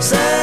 Say